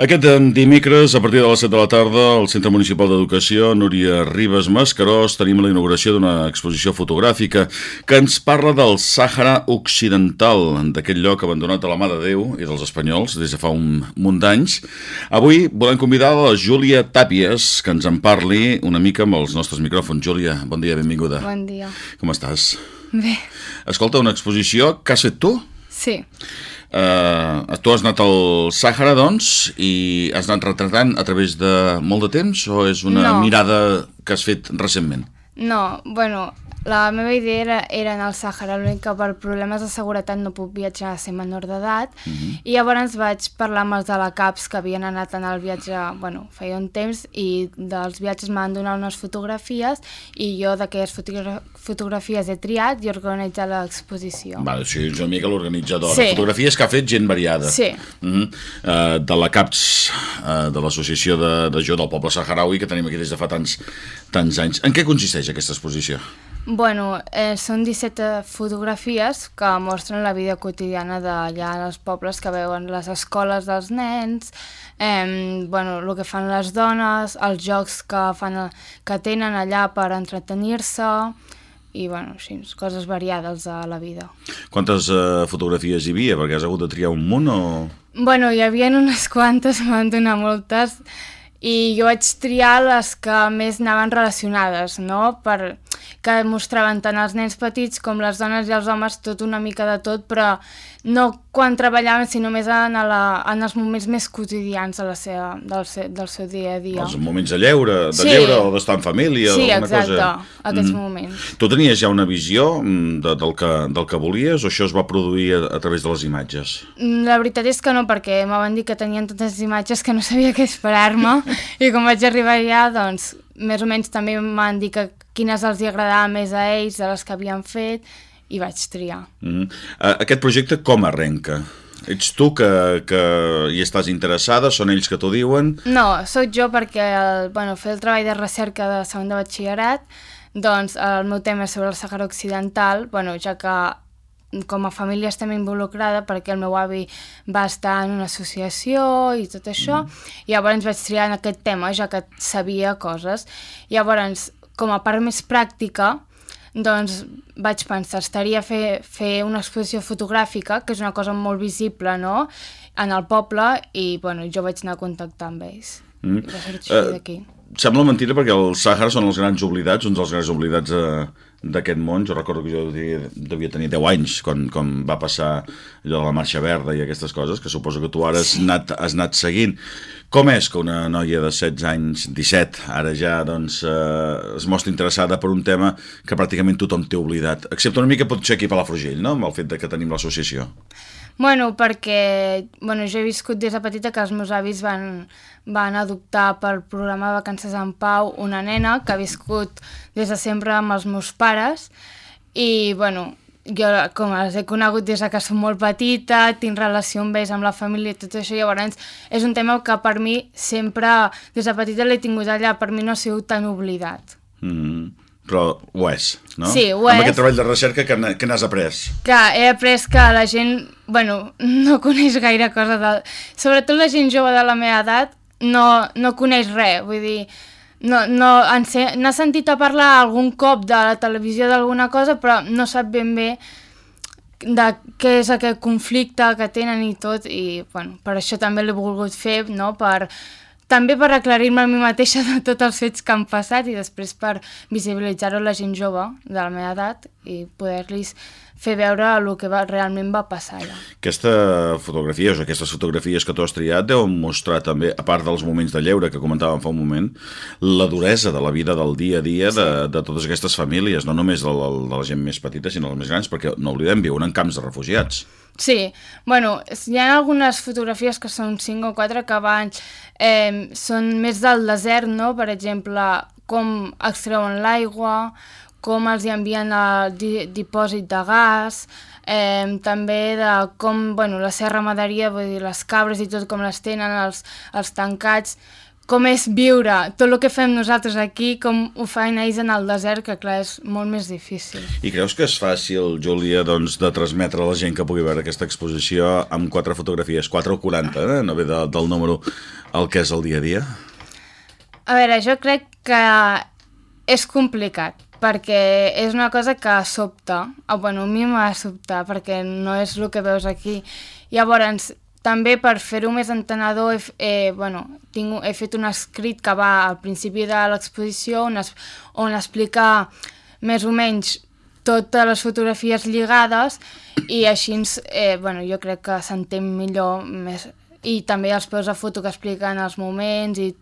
Aquest dimecres, a partir de les 7 de la tarda, al Centre Municipal d'Educació, Núria Ribes Mascarós, tenim la inauguració d'una exposició fotogràfica que ens parla del Sàhara Occidental, d'aquest lloc abandonat a la mà de Déu i dels espanyols des de fa un munt d'anys. Avui volem convidar la Júlia Tàpies, que ens en parli una mica amb els nostres micròfons. Júlia, bon dia, benvinguda. Bon dia. Com estàs? Bé. Escolta, una exposició que has fet tu? Sí. Uh, tu has anat al Sàhara, doncs, i has anat retratant a través de molt de temps o és una No. mirada que has fet recentment? No, bueno, la meva idea era, era anar al Sàhara, l'únic que per problemes de seguretat no puc viatjar a ser menor d'edat, i llavors vaig parlar amb els de la CAPS que havien anat en el viatge, bueno, feia un temps, i dels viatges m'han donat unes fotografies, i jo d'aquelles fotogra fotografies he triat i he organitzat l'exposició. Vale, sí, és una mica l'organitzador. Sí. Fotografies que ha fet gent variada. Sí. Mm -hmm. uh, de la CAPS, uh, de l'Associació de, de Jo del Poble Saharaui, que tenim aquí des de fa tants, tants anys. En què consisteix aquesta exposició? Bueno, eh, són 17 fotografies que mostren la vida quotidiana d'allà als pobles que veuen les escoles dels nens, eh, bueno, el que fan les dones, els jocs que, fan, que tenen allà per entretenir-se i bueno, així, coses variades de la vida. Quantes uh, fotografies hi havia? Perquè has hagut de triar un munt o... Bueno, hi havia unes quantes, em van donar moltes, i jo vaig triar les que més anaven relacionades, no? Per, que mostraven tant els nens petits com les dones i els homes, tot una mica de tot, però no quan treballaven, sinó més en, la, en els moments més quotidians de la seva, del, seu, del seu dia a dia. Els moments de lleure, de Sí. lleure o d'estar en família Sí, exacte, cosa... aquests moments. Tu tenies ja una visió mm, de, del, que, del que volies o això es va produir a, a través de les imatges? Mm, La veritat és que no, perquè me van dir que tenien tantes imatges que no sabia què esperar-me i quan vaig arribar allà, doncs, més o menys també m'han dit que quines els hi agradava més a ells, de les que havien fet, i vaig triar. Mm. Uh, aquest projecte com arrenca? Ets tu que, que hi estàs interessada? Són ells que t'ho diuen? No, sóc jo perquè el, bueno, fer el treball de recerca de segon de batxillerat, doncs el meu tema és sobre el Sàhara Occidental, bueno, ja que com a família estem involucrada perquè el meu avi va estar en una associació i tot això, i llavors vaig triar en aquest tema, ja que sabia coses. Llavors, com a part més pràctica, doncs vaig pensar, estaria fer, fer una exposició fotogràfica, que és una cosa molt visible, no?, en el poble, i, bueno, jo vaig anar a contactar amb ells. Mm. Va ser així Eh, d'aquí. Sembla mentida perquè el Sàhara són els grans oblidats, uns dels grans oblidats eh, d'aquest món. Jo recordo que jo devia, tenir 10 anys quan, quan va passar allò de la marxa verda i aquestes coses, que suposo que tu ara has anat, has anat seguint. Com és que una noia de 16 anys, 17, ara ja doncs, eh, es mostra interessada per un tema que pràcticament tothom té oblidat, excepte una mica potser aquí a Palafrugell, no?, amb el fet de que tenim l'associació. Bueno, perquè bueno, jo he viscut des de petita que els meus avis van, van adoptar pel programa Vacances en Pau una nena que ha viscut des de sempre amb els meus pares i, bueno, jo com els he conegut des de que som molt petita, tinc relació amb ells, amb la família i tot això, llavors és un tema que per mi sempre, des de petita l'he tingut allà, per mi no ha sigut tan oblidat. Mm, però ho és, no? Sí, ho Amb és. aquest treball de recerca que, que n'has après. que he après que la gent, bueno, no coneix gaire cosa de... Sobretot la gent jove de la meva edat no, no coneix res, vull dir, no, no, n'ha sentit a parlar algun cop de la televisió d'alguna cosa, però no sap ben bé de què és aquest conflicte que tenen i tot, i bueno, per això també l'he volgut fer, no?, per també per aclarir-me a mi mateixa de tots els fets que han passat i després per visibilitzar-ho a la gent jove de la meva edat i poder-los fer veure el que va, realment va passar allà. Aquesta fotografia, o aquestes fotografies que tu has triat deuen mostrar també, a part dels moments de lleure que comentàvem fa un moment, la duresa de la vida del dia a dia de, de totes aquestes famílies, no només de la, de la gent més petita, sinó dels més grans, perquè no oblidem, viuen en camps de refugiats. Sí, bueno, hi ha algunes fotografies que són 5 o 4 que van, eh, són més del desert, no? Per exemple, com extreuen l'aigua, com els hi envien el di dipòsit de gas, eh, també de com, bueno, la seva ramaderia, vull dir, les cabres i tot com les tenen, els, els tancats, com és viure tot el que fem nosaltres aquí, com ho fan ells en el desert, que clar, és molt més difícil. I creus que és fàcil, Júlia, doncs, de transmetre a la gent que pugui veure aquesta exposició amb quatre fotografies, 4 o 40, eh? no ve de, del número el que és el dia a dia? A veure, jo crec que és complicat, perquè és una cosa que sobta, o bueno, a mi m'ha sobtat, perquè no és el que veus aquí. Llavors, també per fer-ho més entenedor he, eh, bueno, tinc, he fet un escrit que va al principi de l'exposició on, es, on explica més o menys totes les fotografies lligades i així eh, bueno, jo crec que s'entén millor més i també els peus de foto que expliquen els moments i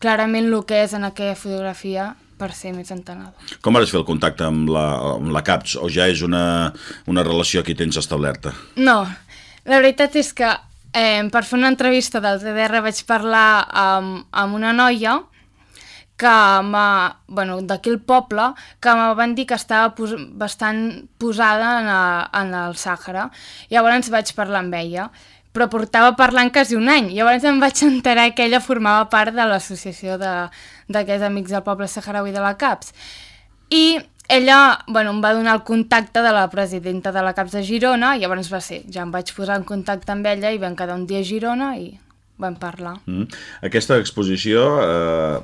clarament el que és en aquella fotografia per ser més entenedor. Com vas fer el contacte amb la, amb la CAPS o ja és una, una relació que tens establerta? No, la veritat és que eh, per fer una entrevista del TDR vaig parlar amb, amb una noia que m'ha, bueno, d'aquí el poble, que me van dir que estava pos bastant posada en, a, en el Sàhara. Llavors vaig parlar amb ella, però portava parlant quasi un any. Llavors em vaig enterar que ella formava part de l'associació d'aquests amics del poble saharaui de la CAPS. I ella bueno, em va donar el contacte de la presidenta de la CAPS de Girona, i llavors va ser, ja em vaig posar en contacte amb ella i vam quedar un dia a Girona i vam parlar. Mm. Aquesta exposició eh,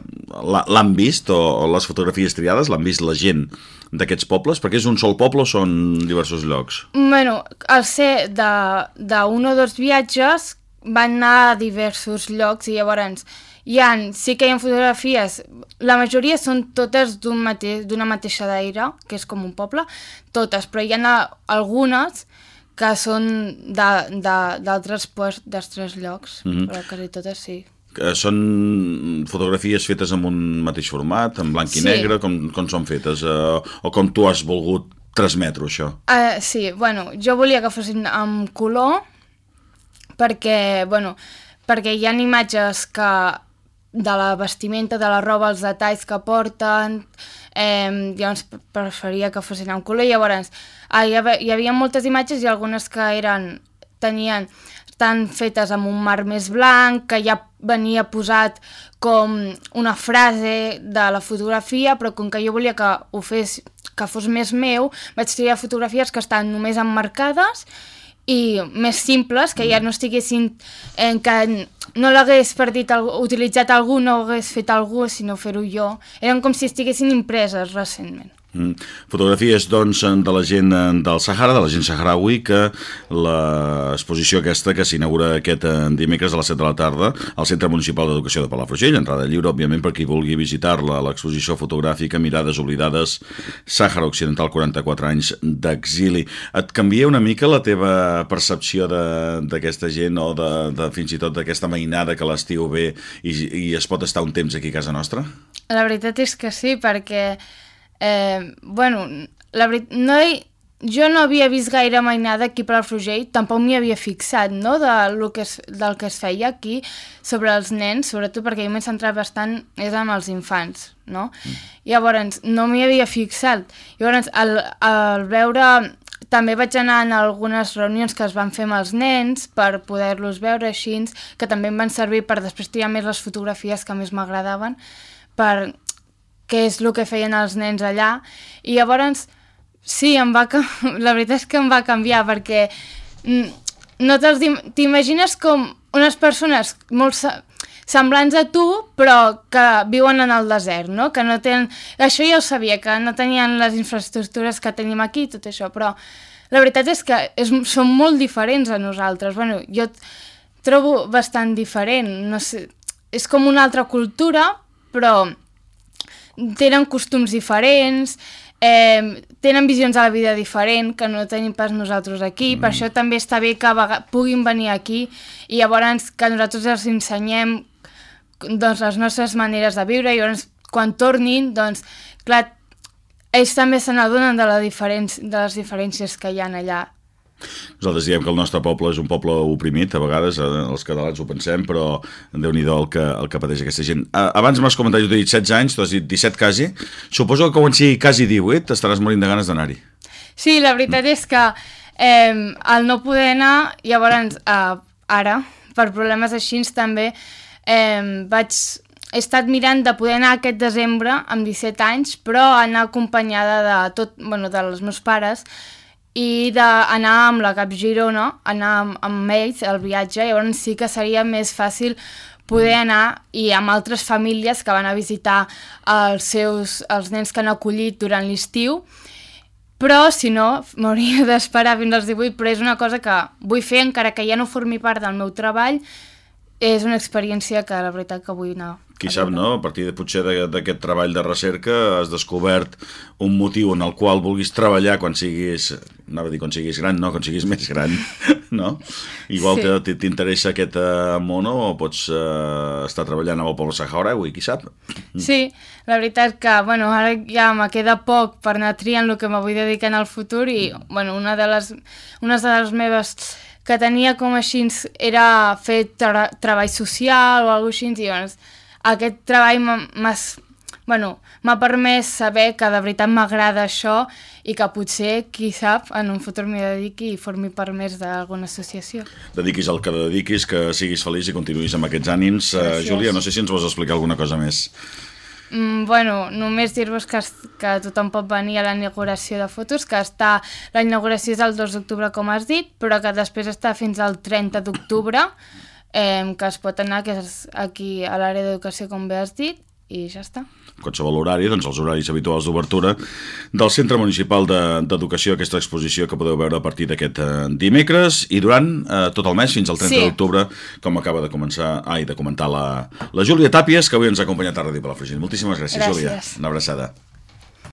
l'han vist, o, o les fotografies triades, l'han vist la gent d'aquests pobles? Perquè és un sol poble o són diversos llocs? Bueno, al ser d'un o dos viatges van anar a diversos llocs i llavors hi ha, sí que hi ha fotografies, la majoria són totes d'una mate mateixa d'aire, que és com un poble, totes, però hi ha algunes que són d'altres d'altres llocs, mm -hmm. però quasi totes sí. Que són fotografies fetes amb un mateix format, en blanc i sí. negre, com, com són fetes, uh, o com tu has volgut transmetre això? Uh, sí, bueno, jo volia que fossin amb color, perquè, bueno, perquè hi ha imatges que de la vestimenta, de la roba, els detalls que porten, eh, llavors preferia que fossin en color, llavors ah, hi, havia, hi havia moltes imatges i algunes que eren, tenien, estan fetes amb un mar més blanc, que ja venia posat com una frase de la fotografia, però com que jo volia que ho fes, que fos més meu, vaig triar fotografies que estan només emmarcades i més simples, que ja no estiguessin en que no l'hagués perdit, utilitzat algú, no hagués fet algú, sinó fer-ho jo. Eren com si estiguessin impreses recentment. Mm. Fotografies, doncs, de la gent eh, del Sahara, de la gent saharaui, que l'exposició aquesta que s'inaugura aquest eh, dimecres a les 7 de la tarda al Centre Municipal d'Educació de Palafrugell, entrada lliure, òbviament, per qui vulgui visitar-la, l'exposició fotogràfica Mirades oblidades, Sàhara Occidental, 44 anys d'exili. Et canvia una mica la teva percepció d'aquesta gent o de, de fins i tot d'aquesta mainada que l'estiu ve i, i es pot estar un temps aquí a casa nostra? La veritat és que sí, perquè Eh, bueno, la veritat, no he, jo no havia vist gaire mai nada aquí per al Frugell, tampoc m'hi havia fixat, no?, de lo que es, del que es feia aquí sobre els nens, sobretot perquè jo m'he centrat bastant és amb els infants, no? Mm. Llavors, no m'hi havia fixat. Llavors, al, al veure... També vaig anar en algunes reunions que es van fer amb els nens per poder-los veure així, que també em van servir per després triar més les fotografies que més m'agradaven, per què és el que feien els nens allà, i llavors sí, em va, la veritat és que em va canviar, perquè mm, no t'imagines com unes persones molt semblants a tu, però que viuen en el desert, no? Que no tenen... Això ja ho sabia, que no tenien les infraestructures que tenim aquí, tot això, però la veritat és que és, són molt diferents a nosaltres. Bueno, jo trobo bastant diferent, no sé, és com una altra cultura, però tenen costums diferents, eh, tenen visions de la vida diferent que no tenim pas nosaltres aquí, mm. per això també està bé que puguin venir aquí i llavors que nosaltres els ensenyem doncs, les nostres maneres de viure. I llavors quan tornin, doncs, clar, ells també se n'adonen de, la de les diferències que hi ha allà nosaltres diem que el nostre poble és un poble oprimit, a vegades, eh, els catalans ho pensem, però déu nhi el, que, el que pateix aquesta gent. Abans m'has comentat, jo t'he dit 16 anys, tu has dit 17 quasi. Suposo que quan sigui quasi 18 estaràs morint de ganes d'anar-hi. Sí, la veritat és que eh, al no poder anar, llavors eh, ara, per problemes així també, eh, vaig he estat mirant de poder anar aquest desembre amb 17 anys, però anar acompanyada de tot, bueno, dels meus pares i d'anar amb la Cap Girona, anar amb, amb ells al viatge, llavors sí que seria més fàcil poder anar i amb altres famílies que van a visitar els seus els nens que han acollit durant l'estiu. Però si no m'hauria d'esperar fins als 18 però és una cosa que vull fer encara que ja no formi part del meu treball és una experiència que la veritat que vull anar qui sap, no? A partir de, potser d'aquest treball de recerca has descobert un motiu en el qual vulguis treballar quan siguis, anava a dir quan siguis gran, no, quan siguis més gran, no? Igual sí. t'interessa aquest uh, món o pots uh, estar treballant amb el poble saharaui, qui sap? Sí, la veritat que, bueno, ara ja me queda poc per anar triant el que me vull dedicar en el futur i, bueno, una de les, una de les meves que tenia com així era fer tra treball social o alguna cosa així, i doncs, aquest treball m'ha bueno, permès saber que de veritat m'agrada això i que potser, qui sap, en un futur m'hi dediqui i formi part més d'alguna associació. Dediquis el que dediquis, que siguis feliç i continuïs amb aquests ànims. Uh, Júlia, no sé si ens vols explicar alguna cosa més. Mm, bueno, només dir-vos que, que tothom pot venir a la inauguració de fotos, que està la inauguració és el 2 d'octubre, com has dit, però que després està fins al 30 d'octubre, eh, que es pot anar, que és aquí a l'àrea d'educació, com bé has dit, i ja està. Qualsevol horari, doncs els horaris habituals d'obertura del Centre Municipal d'Educació, de, aquesta exposició que podeu veure a partir d'aquest eh, dimecres i durant eh, tot el mes, fins al 30 sí. d'octubre, com acaba de començar, ai, de comentar la, la Júlia Tàpies, que avui ens ha acompanyat a Ràdio Palafrugell. Moltíssimes gràcies, gràcies. Júlia. Una abraçada.